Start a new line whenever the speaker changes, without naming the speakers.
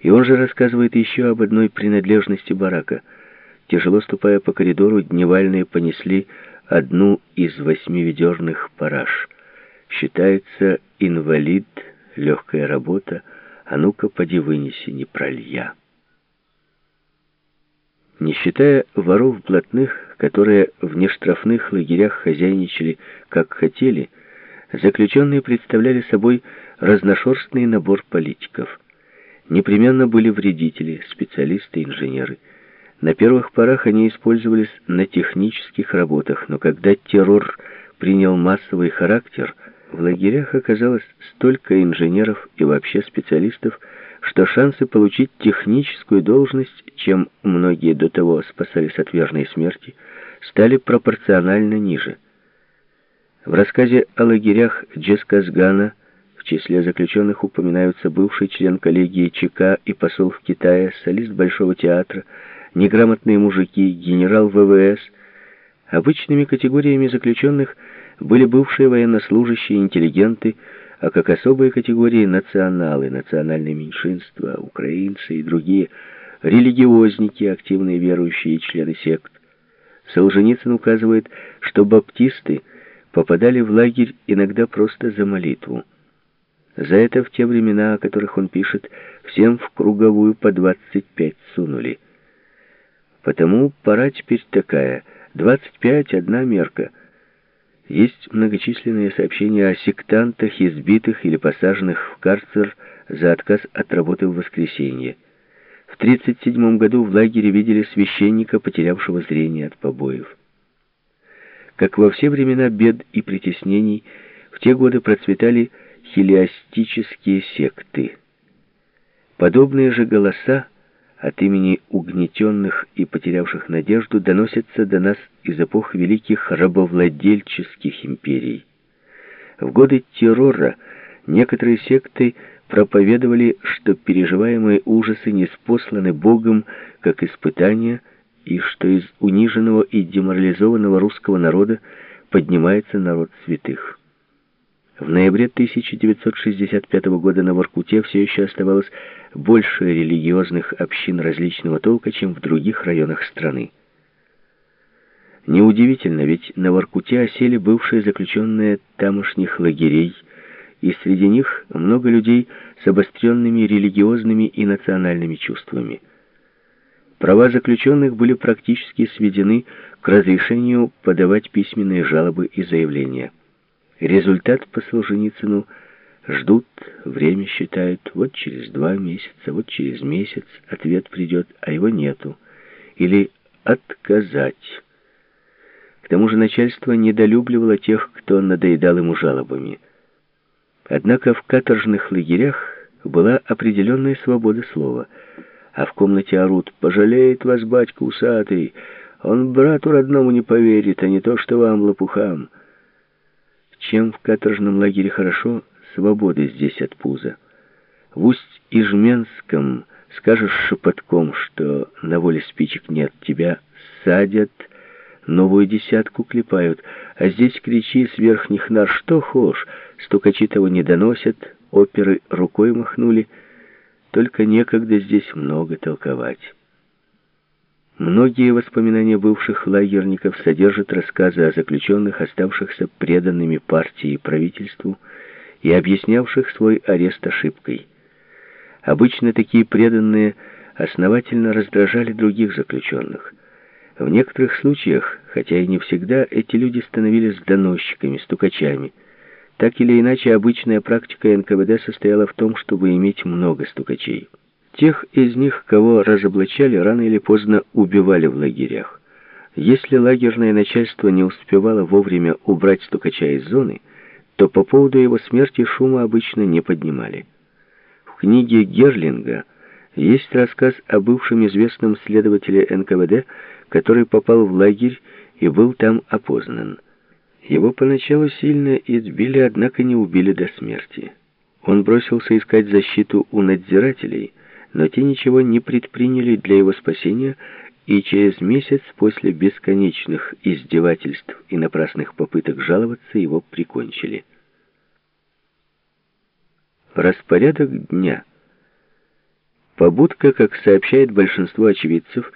И он же рассказывает еще об одной принадлежности барака. Тяжело ступая по коридору, дневальные понесли одну из восьми ведерных параж. Считается инвалид, легкая работа, а ну-ка поди вынеси, не пролья. Не считая воров блатных, которые в нештрафных лагерях хозяйничали как хотели, заключенные представляли собой разношерстный набор политиков. Непременно были вредители, специалисты, инженеры. На первых порах они использовались на технических работах, но когда террор принял массовый характер, в лагерях оказалось столько инженеров и вообще специалистов, что шансы получить техническую должность, чем многие до того спасались от верной смерти, стали пропорционально ниже. В рассказе о лагерях Джесказгана в числе заключенных упоминаются бывший член коллегии ЧК и посол в Китае, солист Большого театра, неграмотные мужики, генерал ВВС. Обычными категориями заключенных были бывшие военнослужащие, интеллигенты, а как особые категории националы, национальные меньшинства, украинцы и другие, религиозники, активные верующие и члены сект. Солженицын указывает, что баптисты попадали в лагерь иногда просто за молитву. За это в те времена, о которых он пишет, всем в круговую по 25 сунули. Потому пора теперь такая, 25 — одна мерка — есть многочисленные сообщения о сектантах, избитых или посаженных в карцер за отказ от работы в воскресенье. В 1937 году в лагере видели священника, потерявшего зрение от побоев. Как во все времена бед и притеснений, в те годы процветали хилиастические секты. Подобные же голоса от имени угнетенных и потерявших надежду доносятся до нас из эпох великих рабовладельческих империй. В годы террора некоторые секты проповедовали, что переживаемые ужасы не спосланы Богом как испытания, и что из униженного и деморализованного русского народа поднимается народ святых. В ноябре 1965 года на Воркуте все еще оставалось больше религиозных общин различного толка, чем в других районах страны. Неудивительно, ведь на Воркуте осели бывшие заключенные тамошних лагерей, и среди них много людей с обостренными религиозными и национальными чувствами. Права заключенных были практически сведены к разрешению подавать письменные жалобы и заявления. Результат по Солженицыну ждут, время считают, вот через два месяца, вот через месяц ответ придет, а его нету. Или отказать. К тому же начальство недолюбливало тех, кто надоедал ему жалобами. Однако в каторжных лагерях была определенная свобода слова, а в комнате орут «Пожалеет вас батька усатый, он брату родному не поверит, а не то, что вам, лопухам». Чем в каторжном лагере хорошо, свободы здесь от пуза. В Усть-Ижменском скажешь шепотком, что на воле спичек нет, тебя садят, новую десятку клепают, а здесь кричи с верхних нар, что хошь, стукачи того не доносят, оперы рукой махнули, только некогда здесь много толковать». Многие воспоминания бывших лагерников содержат рассказы о заключенных, оставшихся преданными партии и правительству и объяснявших свой арест ошибкой. Обычно такие преданные основательно раздражали других заключенных. В некоторых случаях, хотя и не всегда, эти люди становились доносчиками, стукачами. Так или иначе, обычная практика НКВД состояла в том, чтобы иметь много стукачей. Тех из них, кого разоблачали, рано или поздно убивали в лагерях. Если лагерное начальство не успевало вовремя убрать стукача из зоны, то по поводу его смерти шума обычно не поднимали. В книге Герлинга есть рассказ о бывшем известном следователе НКВД, который попал в лагерь и был там опознан. Его поначалу сильно избили, однако не убили до смерти. Он бросился искать защиту у надзирателей – но те ничего не предприняли для его спасения, и через месяц после бесконечных издевательств и напрасных попыток жаловаться его прикончили. Распорядок дня. Побудка, как сообщает большинство очевидцев,